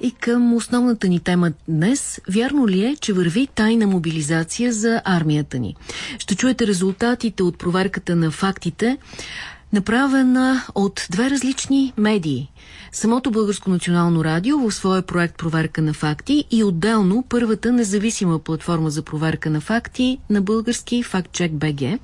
И към основната ни тема днес. Вярно ли е, че върви тайна мобилизация за армията ни? Ще чуете резултатите от проверката на фактите, направена от две различни медии. Самото Българско национално радио в своя проект Проверка на факти и отделно първата независима платформа за проверка на факти на български фактчек БГ.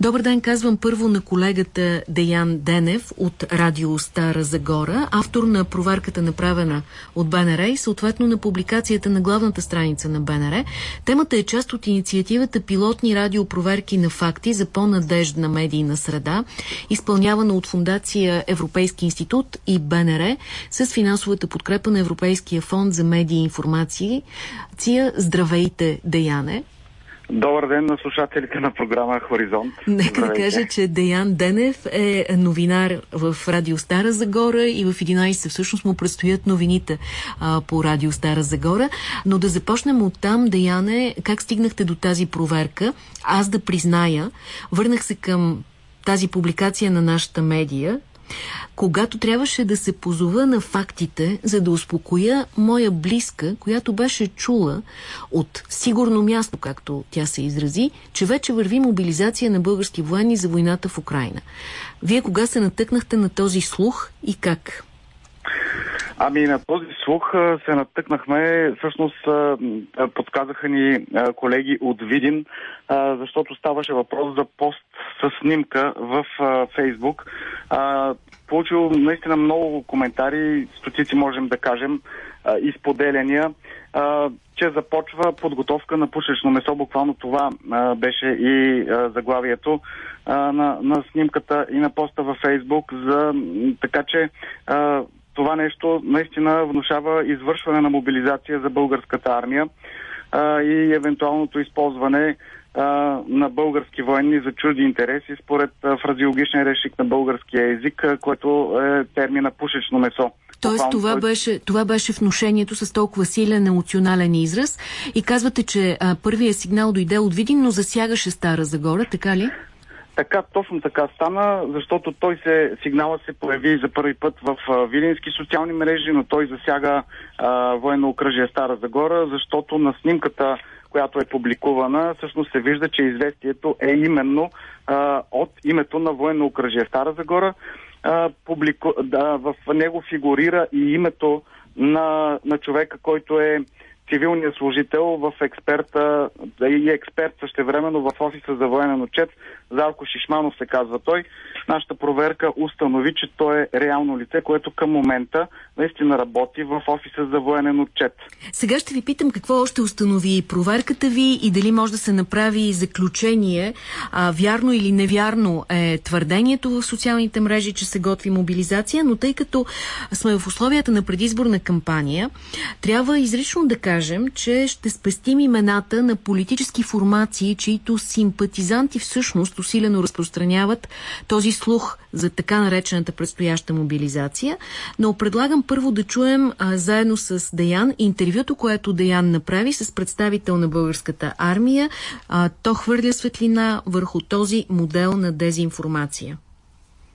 Добър ден, казвам първо на колегата Деян Денев от Радио Стара Загора, автор на проверката направена от БНР и съответно на публикацията на главната страница на БНР. Темата е част от инициативата пилотни радиопроверки на факти за по-надеждна медийна среда, изпълнявана от Фундация Европейски институт и БНР с финансовата подкрепа на Европейския фонд за медии и информации. Ция, здравейте, Деяне! Добър ден на слушателите на програма Хоризонт. Нека да кажа, че Деян Денев е новинар в Радио Стара Загора и в 11 всъщност му предстоят новините а, по Радио Стара Загора. Но да започнем от там, Деяне, как стигнахте до тази проверка? Аз да призная, върнах се към тази публикация на нашата медия, когато трябваше да се позова на фактите, за да успокоя моя близка, която беше чула от сигурно място, както тя се изрази, че вече върви мобилизация на български военни за войната в Украина. Вие кога се натъкнахте на този слух и как? Ами на този слух се натъкнахме, всъщност подказаха ни колеги от Видин, защото ставаше въпрос за пост с снимка в Фейсбук. Получил наистина много коментари, стотици можем да кажем, изподеляния, че започва подготовка на пушечно месо. Буквално това беше и заглавието на, на снимката и на поста във Фейсбук, за, така че това нещо наистина внушава извършване на мобилизация за българската армия а, и евентуалното използване а, на български военни за чужди интереси според а, фразиологичен решик на българския език, а, което е термина пушечно месо. Тоест това беше, това беше внушението с толкова силен емоционален израз и казвате, че а, първият сигнал дойде от Видин, но засягаше Стара Загора, така ли? Така, точно така стана, защото той се, сигнала се появи за първи път в а, видински социални мрежи, но той засяга а, военно окръжие Стара Загора, защото на снимката, която е публикувана, всъщност се вижда, че известието е именно а, от името на военно окръжие Стара Загора. А, публику... да, в него фигурира и името на, на човека, който е цивилният служител в експерта и експерт същевременно в офиса за военен отчет. Зарко Шишманов се казва той. Нашата проверка установи, че той е реално лице, което към момента наистина работи в офиса за военен отчет. Сега ще ви питам какво още установи проверката ви и дали може да се направи заключение, а, вярно или невярно е твърдението в социалните мрежи, че се готви мобилизация, но тъй като сме в условията на предизборна кампания, трябва изрично да кажем, кажем, че ще спестим имената на политически формации, чието симпатизанти всъщност усилено разпространяват този слух за така наречената предстояща мобилизация. Но предлагам първо да чуем а, заедно с Деян интервюто, което Деян направи с представител на българската армия. А, то хвърля светлина върху този модел на дезинформация.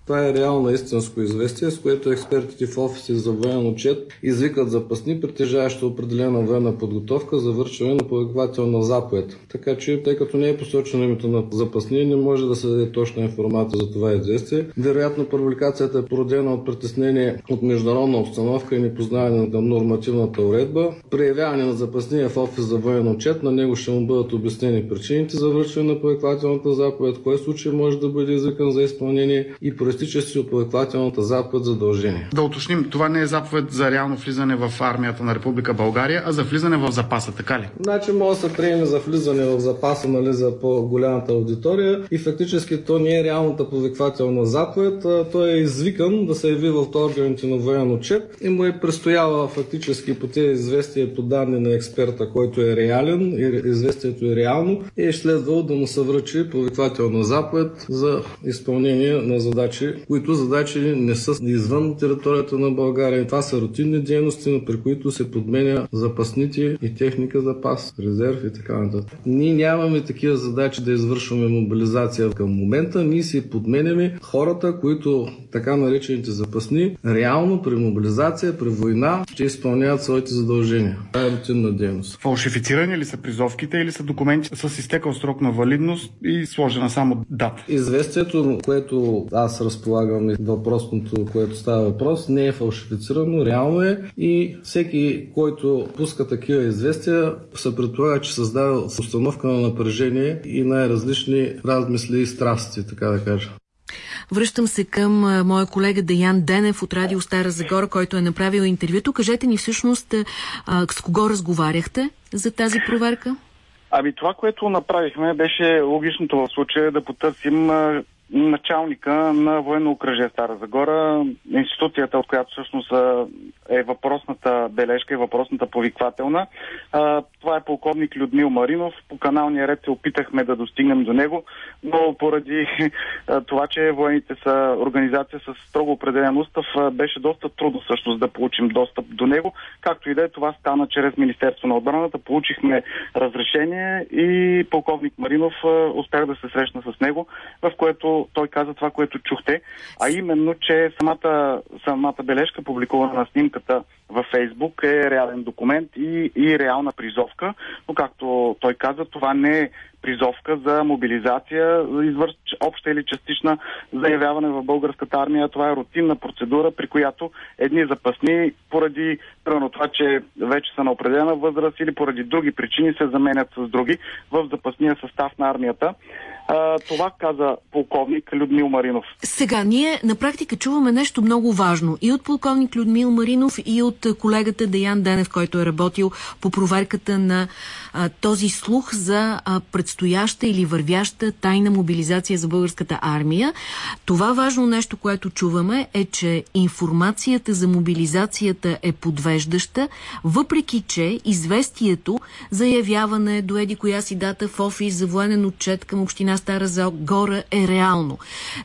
Това е реално истинско известие, с което експертите в офиси за военен отчет извикат запасни, притежаващи определена военна подготовка за вършване на повиквателна заповед. Така че, тъй като не е посочено името на запасни, не може да се даде точна информация за това известие. Вероятно, публикацията е породена от притеснение от международна обстановка и непознаване на нормативната уредба. При на запасния в офис за военен отчет, на него ще му бъдат обяснени причините за връчване на повиквателната заповед, кой случай може да бъде извикан за изпълнение и проистичащи от повиквателната заповед задължения. Да уточним, това не е заповед за реално влизане в армията на Република България, а за влизане в запаса, така ли? Значи може да се приеме за влизане в запаса нали, за по-голямата аудитория и фактически то не е реалната повиквателна заповед, а той е извикан да се яви в органите на военен отчет и му е престояла фактически по тези известия по данни на експерта, който е реален и известието е реално и е следвало да му се връчи повиквателна заповед за изпълнение на задачи задачи, които задачи не са извън територията на България. Това са рутинни дейности, при които се подменя запасните и техника запас, резерв и така нататък. Ние нямаме такива задачи да извършваме мобилизация към момента. Ние си подменяме хората, които така наречените запасни, реално при мобилизация, при война ще изпълняват своите задължения. Това е рутинна дейност. Фалшифицирани ли са призовките или са документи с изтекал срок на валидност и сложена само дата? Известието, което аз разполагам и въпросното, което става въпрос, не е фалшифицирано, реално е и всеки, който пуска такива известия, се предполага, че създава установка на напрежение и най-различни размисли и страсти, така да кажа. Връщам се към моя колега Даян Денев от Радио Стара Загора, който е направил интервюто. Кажете ни всъщност с кого разговаряхте за тази проверка? Ами това, което направихме, беше логичното в случая да потърсим началника на военно окръжие Стара Загора, институцията, от която всъщност е въпросната бележка и въпросната повиквателна. Това е полковник Людмил Маринов. По каналния ред се опитахме да достигнем до него, но поради това, че военните са организация с строго определен устав, беше доста трудно всъщност да получим достъп до него. Както и да е, това стана чрез Министерство на отбраната. Получихме разрешение и полковник Маринов успях да се срещна с него, в което той каза това, което чухте, а именно, че самата, самата бележка, публикувана на снимката във Фейсбук е реален документ и, и реална призовка, но както той каза, това не е призовка за мобилизация, за извърш... обща или частична заявяване в българската армия. Това е рутинна процедура, при която едни запасни, поради примерно това, че вече са на определена възраст или поради други причини се заменят с други в запасния състав на армията. А, това каза полковник Людмил Маринов. Сега, ние на практика чуваме нещо много важно и от полковник Людмил Маринов, и от колегата Деян Денев, който е работил по проверката на а, този слух за а, предстояща или вървяща тайна мобилизация за българската армия. Това важно нещо, което чуваме е, че информацията за мобилизацията е подвеждаща, въпреки че известието за явяване до еди коя си дата в офис за военен отчет към община Стара Загора е реално.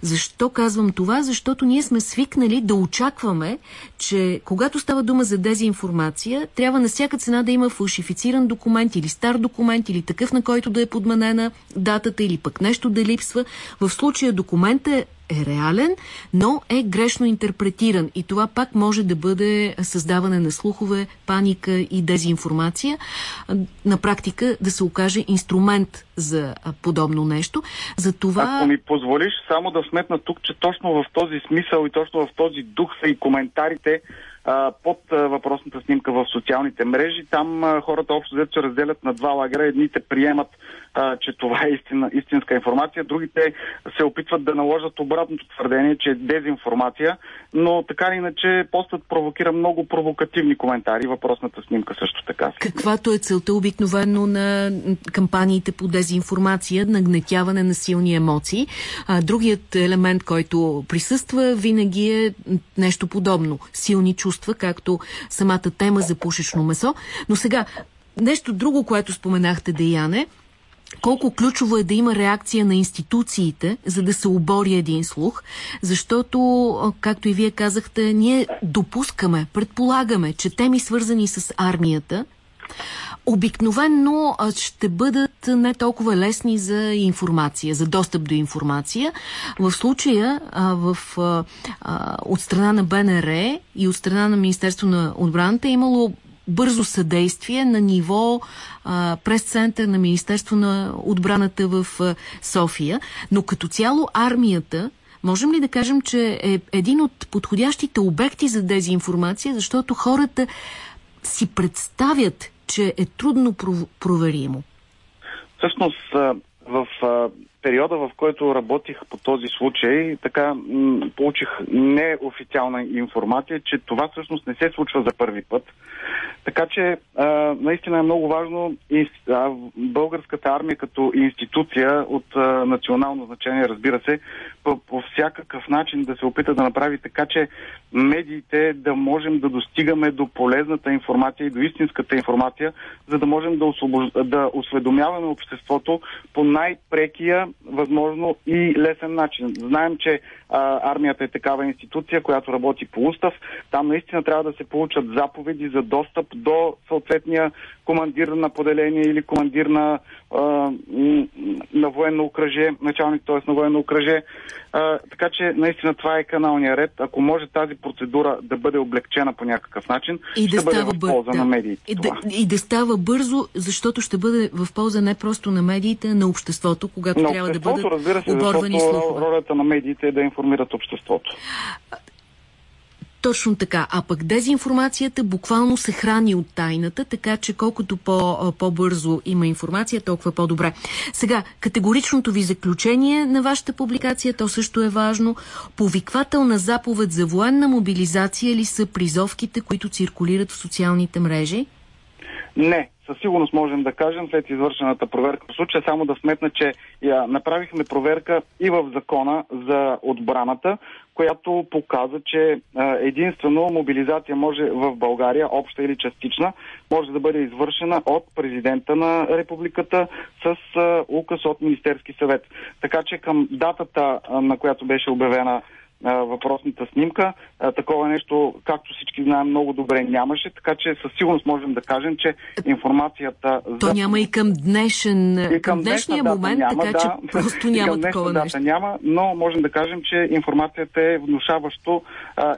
Защо казвам това? Защото ние сме свикнали да очакваме, че когато става дума за дезинформация, трябва на всяка цена да има фалшифициран документ или стар документ или такъв, на който да е подменена датата или пък нещо да липсва. В случая документът е е реален, но е грешно интерпретиран. И това пак може да бъде създаване на слухове, паника и дезинформация. На практика да се окаже инструмент за подобно нещо. За това... Ако ми позволиш само да сметна тук, че точно в този смисъл и точно в този дух са и коментарите под въпросната снимка в социалните мрежи. Там хората общо взето се разделят на два лагера. Едните приемат, че това е истина, истинска информация, другите се опитват да наложат обратното твърдение, че е дезинформация, но така или иначе постът провокира много провокативни коментари. Въпросната снимка също така. Каквато е целта обикновено на кампаниите по дезинформация, нагнетяване на силни емоции. А, другият елемент, който присъства винаги е нещо подобно. Силни чувства чувства, както самата тема за пушечно месо. Но сега, нещо друго, което споменахте, Деяне, колко ключово е да има реакция на институциите, за да се обори един слух, защото, както и вие казахте, ние допускаме, предполагаме, че теми свързани с армията обикновенно ще бъдат не толкова лесни за информация, за достъп до информация. В случая в, от страна на БНР и от страна на Министерство на отбраната е имало бързо съдействие на ниво прес-център на Министерство на отбраната в София. Но като цяло армията Можем ли да кажем, че е един от подходящите обекти за дезинформация, защото хората си представят, че е трудно проверимо? Всъщност, в периода, в който работих по този случай, така получих неофициална информация, че това всъщност не се случва за първи път. Така че наистина е много важно българската армия като институция от национално значение, разбира се, по, по всякакъв начин да се опита да направи така, че медиите да можем да достигаме до полезната информация и до истинската информация, за да можем да, освобож... да осведомяваме обществото по най-прекия, възможно и лесен начин. Знаем, че а, армията е такава институция, която работи по устав. Там наистина трябва да се получат заповеди за достъп до съответния командир на поделение или командир на, а, на военно окръже, началник, т.е. на военно окръже. А, така че наистина това е каналния ред. Ако може тази процедура да бъде облегчена по някакъв начин, и ще да бъде става в полза бър... на медиите. И да, и да става бързо, защото ще бъде в полза не просто на медиите, а на обществото, когато на трябва да бъдат разбира се, оборвани слухове. ролята на медиите е да информират обществото. Точно така. А пък дезинформацията буквално се храни от тайната, така че колкото по, по-бързо има информация, толкова по-добре. Сега, категоричното ви заключение на вашата публикация, то също е важно. Повиквателна заповед за военна мобилизация ли са призовките, които циркулират в социалните мрежи? Не, със сигурност можем да кажем след извършената проверка. В случая само да сметна, че я направихме проверка и в закона за отбраната, която показа, че единствено мобилизация може в България, обща или частична, може да бъде извършена от президента на републиката с указ от Министерски съвет. Така че към датата, на която беше обявена въпросната снимка. А, такова нещо, както всички знаем много добре, нямаше, така че със сигурност можем да кажем, че информацията... То за... няма и към днешен, и към, към днешния момент, няма, така да, че просто няма такова дата нещо. няма, но можем да кажем, че информацията е внушаващо,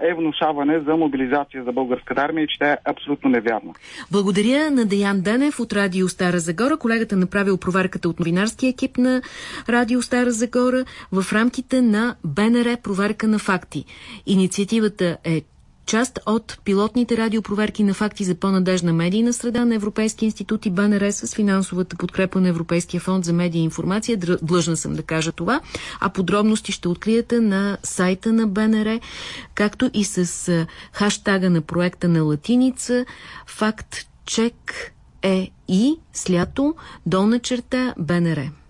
е внушаване за мобилизация за българската армия и че тя е абсолютно невярна. Благодаря на Деян Денев от Радио Стара Загора. Колегата направил проверката от новинарския екип на Радио Стара Загора в рамките на БНР проверка на факти. Инициативата е част от пилотните радиопроверки на факти за по-надежна медийна среда на Европейския институт и БНР с финансовата подкрепа на Европейския фонд за медия и информация. Длъжна съм да кажа това. А подробности ще откриете на сайта на БНР, както и с хаштага на проекта на латиница факт чек е и слято долна черта БНР.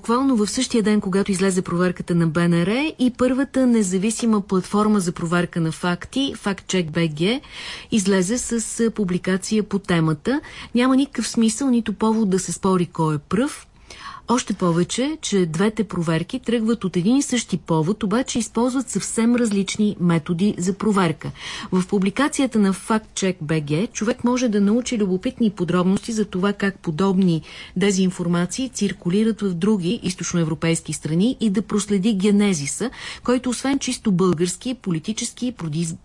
Буквално в същия ден, когато излезе проверката на БНР и първата независима платформа за проверка на факти, FactCheck.bg, излезе с публикация по темата. Няма никакъв смисъл, нито повод да се спори кой е пръв. Още повече, че двете проверки тръгват от един и същи повод, обаче използват съвсем различни методи за проверка. В публикацията на FactCheck.bg човек може да научи любопитни подробности за това как подобни дезинформации циркулират в други източноевропейски страни и да проследи генезиса, който освен чисто български, политически,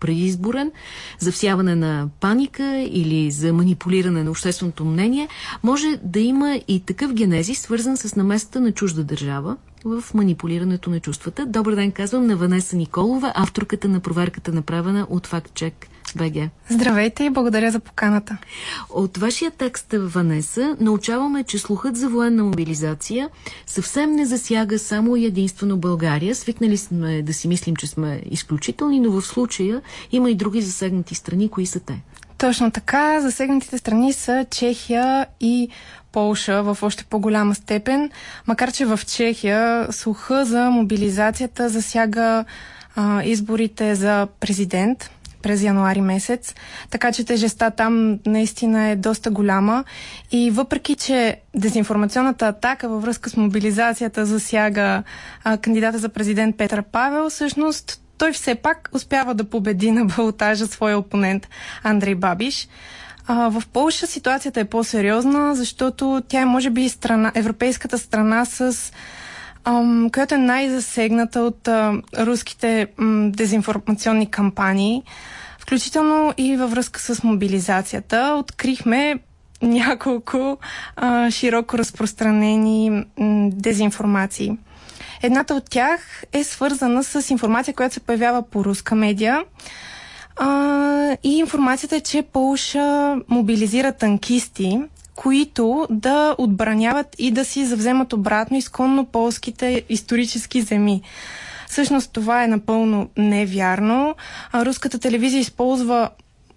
предизборен, за всяване на паника или за манипулиране на общественото мнение, може да има и такъв генезис, свързан с намесата на чужда държава в манипулирането на чувствата. Добър ден, казвам на Ванеса Николова, авторката на проверката направена от FactCheck. БГ. Здравейте и благодаря за поканата. От вашия текст, Ванеса, научаваме, че слухът за военна мобилизация съвсем не засяга само и единствено България. Свикнали сме да си мислим, че сме изключителни, но в случая има и други засегнати страни. Кои са те? Точно така. Засегнатите страни са Чехия и Полша в още по-голяма степен, макар че в Чехия слуха за мобилизацията засяга а, изборите за президент през януари месец, така че тежестта там наистина е доста голяма и въпреки, че дезинформационната атака във връзка с мобилизацията засяга а, кандидата за президент Петър Павел, всъщност той все пак успява да победи на балотажа своя опонент Андрей Бабиш. А, в Польша ситуацията е по-сериозна, защото тя е, може би, страна, европейската страна с ам, която е най-засегната от а, руските м, дезинформационни кампании, включително и във връзка с мобилизацията. Открихме няколко а, широко разпространени м, дезинформации. Едната от тях е свързана с информация, която се появява по руска медия. А, и информацията е, че Полша мобилизира танкисти, които да отбраняват и да си завземат обратно изконно полските исторически земи. Всъщност това е напълно невярно. А, руската телевизия използва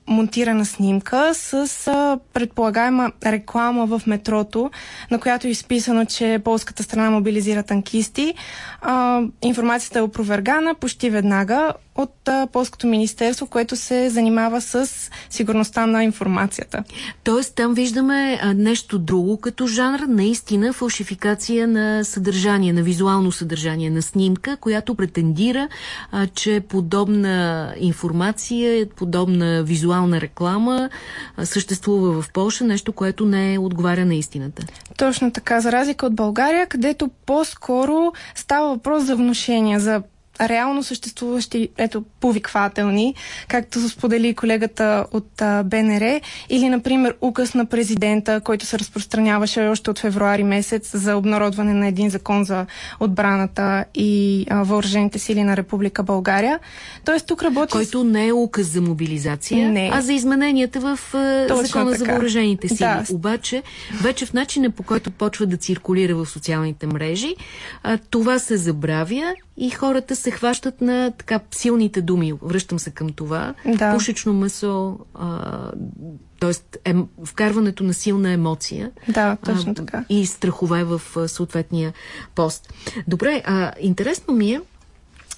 монтирана снимка с а, предполагаема реклама в метрото, на която е изписано, че полската страна мобилизира танкисти. А, информацията е опровергана почти веднага от а, Полското министерство, което се занимава с сигурността на информацията. Тоест там виждаме а, нещо друго като жанр, наистина фалшификация на съдържание, на визуално съдържание, на снимка, която претендира, а, че подобна информация, подобна визуална реклама а, съществува в Польша, нещо, което не е отговаря на истината. Точно така, за разлика от България, където по-скоро става въпрос за внушения, за реално съществуващи, ето, повиквателни, както сподели колегата от а, БНР, или, например, указ на президента, който се разпространяваше още от февруари месец за обнародване на един закон за отбраната и а, въоръжените сили на Република България. Тоест, тук работи... Който не е указ за мобилизация, не. а за измененията в а, закона така. за въоръжените сили. Да. Обаче, вече в начина по който почва да циркулира в социалните мрежи, а, това се забравя и хората се хващат на така силните думи. Връщам се към това. Да. Пушечно месо, т.е. Е, вкарването на силна емоция. Да, точно а, така. И страхове в а, съответния пост. Добре, а, интересно ми е,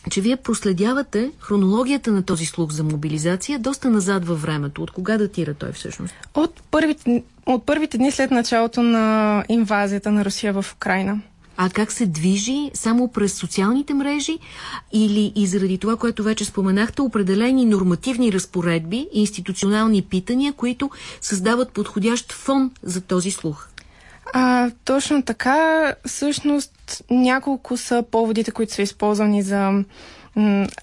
че вие проследявате хронологията на този слух за мобилизация доста назад във времето. От кога датира той всъщност? От първите, от първите дни след началото на инвазията на Русия в Украина а как се движи само през социалните мрежи или и заради това, което вече споменахте, определени нормативни разпоредби, институционални питания, които създават подходящ фон за този слух? А, точно така. Всъщност няколко са поводите, които са използвани за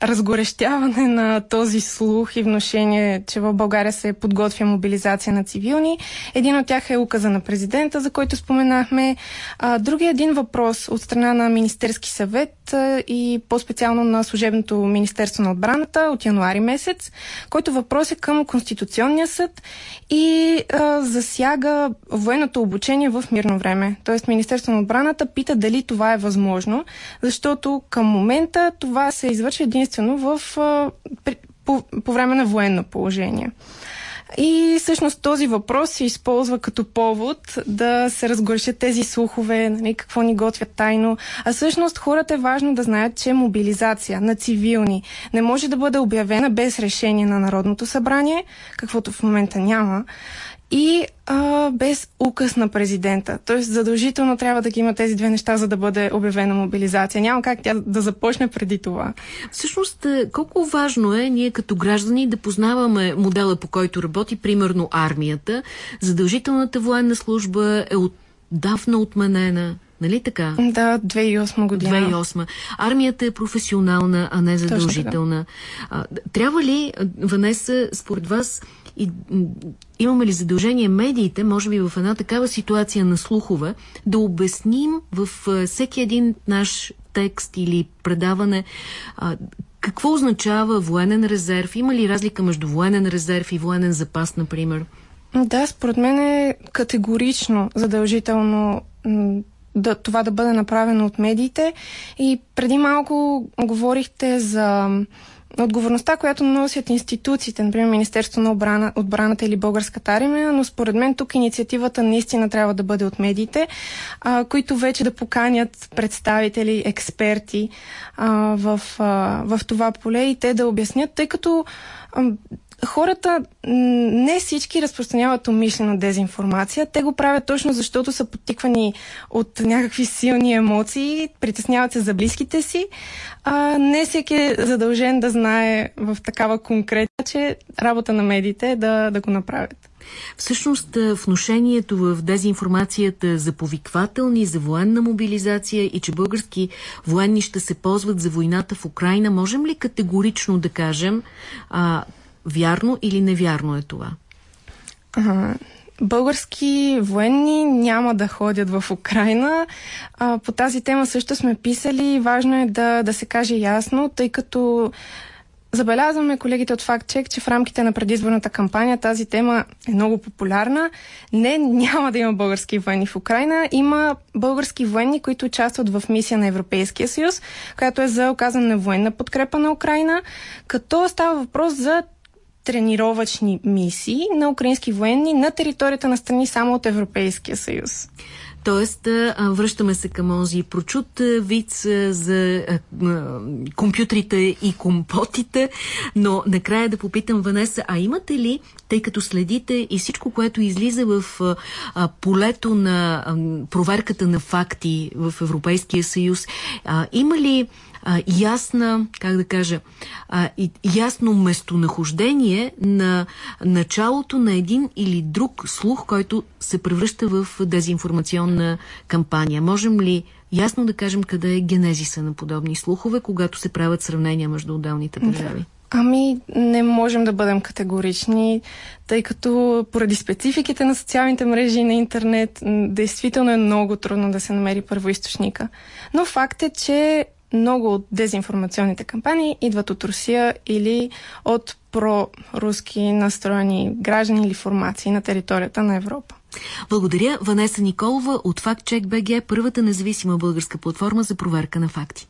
разгорещяване на този слух и вношение, че в България се подготвя мобилизация на цивилни. Един от тях е указа на президента, за който споменахме. А, другия един въпрос от страна на Министерски съвет и по-специално на служебното Министерство на отбраната от януари месец, който въпрос е към Конституционния съд и а, засяга военното обучение в мирно време. Тоест Министерство на отбраната пита дали това е възможно, защото към момента това се извършва единствено в, при, по, по време на военно положение. И всъщност този въпрос се използва като повод да се разгоршат тези слухове, нали, какво ни готвят тайно. А всъщност хората е важно да знаят, че мобилизация на цивилни не може да бъде обявена без решение на Народното събрание, каквото в момента няма и а, без указ на президента. Тоест задължително трябва да ги има тези две неща, за да бъде обявена мобилизация. Няма как тя да започне преди това. Всъщност, е, колко важно е ние като граждани да познаваме модела по който работи, примерно армията. Задължителната военна служба е отдавна отменена. Нали така? Да, 2008 година. 2008. Армията е професионална, а не задължителна. Трябва ли, Ванеса, според вас, и, имаме ли задължение медиите, може би в една такава ситуация на слухове, да обясним в всеки един наш текст или предаване какво означава военен резерв? Има ли разлика между военен резерв и военен запас, например? Да, според мен е категорично задължително да, това да бъде направено от медиите. И преди малко говорихте за отговорността, която носят институциите, например Министерство на отбрана, отбраната или Българската армия, но според мен тук инициативата наистина трябва да бъде от медиите, а, които вече да поканят представители, експерти а, в, а, в това поле и те да обяснят, тъй като а, хората не всички разпространяват умишлено дезинформация. Те го правят точно защото са подтиквани от някакви силни емоции, притесняват се за близките си. А, не всеки е задължен да знае в такава конкретна, че работа на медиите е да, да го направят. Всъщност, вношението в дезинформацията за повиквателни, за военна мобилизация и че български военни ще се ползват за войната в Украина, можем ли категорично да кажем а, Вярно или невярно е това? А, български военни няма да ходят в Украина. А, по тази тема също сме писали. Важно е да, да се каже ясно, тъй като Забелязваме колегите от FactCheck, че в рамките на предизборната кампания тази тема е много популярна. Не, няма да има български военни в Украина. Има български военни, които участват в мисия на Европейския съюз, която е за оказане на военна подкрепа на Украина, като става въпрос за тренировъчни мисии на украински военни на територията на страни само от Европейския съюз. Тоест, връщаме се към онзи прочут вид за компютрите и компотите, но накрая да попитам Ванеса, а имате ли, тъй като следите и всичко, което излиза в полето на проверката на факти в Европейския съюз, има ли а, ясна, как да кажа, а, и, ясно местонахождение на началото на един или друг слух, който се превръща в дезинформационна кампания. Можем ли ясно да кажем къде е генезиса на подобни слухове, когато се правят сравнения между отделните държави? Ами, не можем да бъдем категорични, тъй като поради спецификите на социалните мрежи и на интернет, действително е много трудно да се намери първоисточника. Но факт е, че много от дезинформационните кампании идват от Русия или от проруски настроени граждани или формации на територията на Европа. Благодаря. Ванеса Николова от FactCheck BG, първата независима българска платформа за проверка на факти.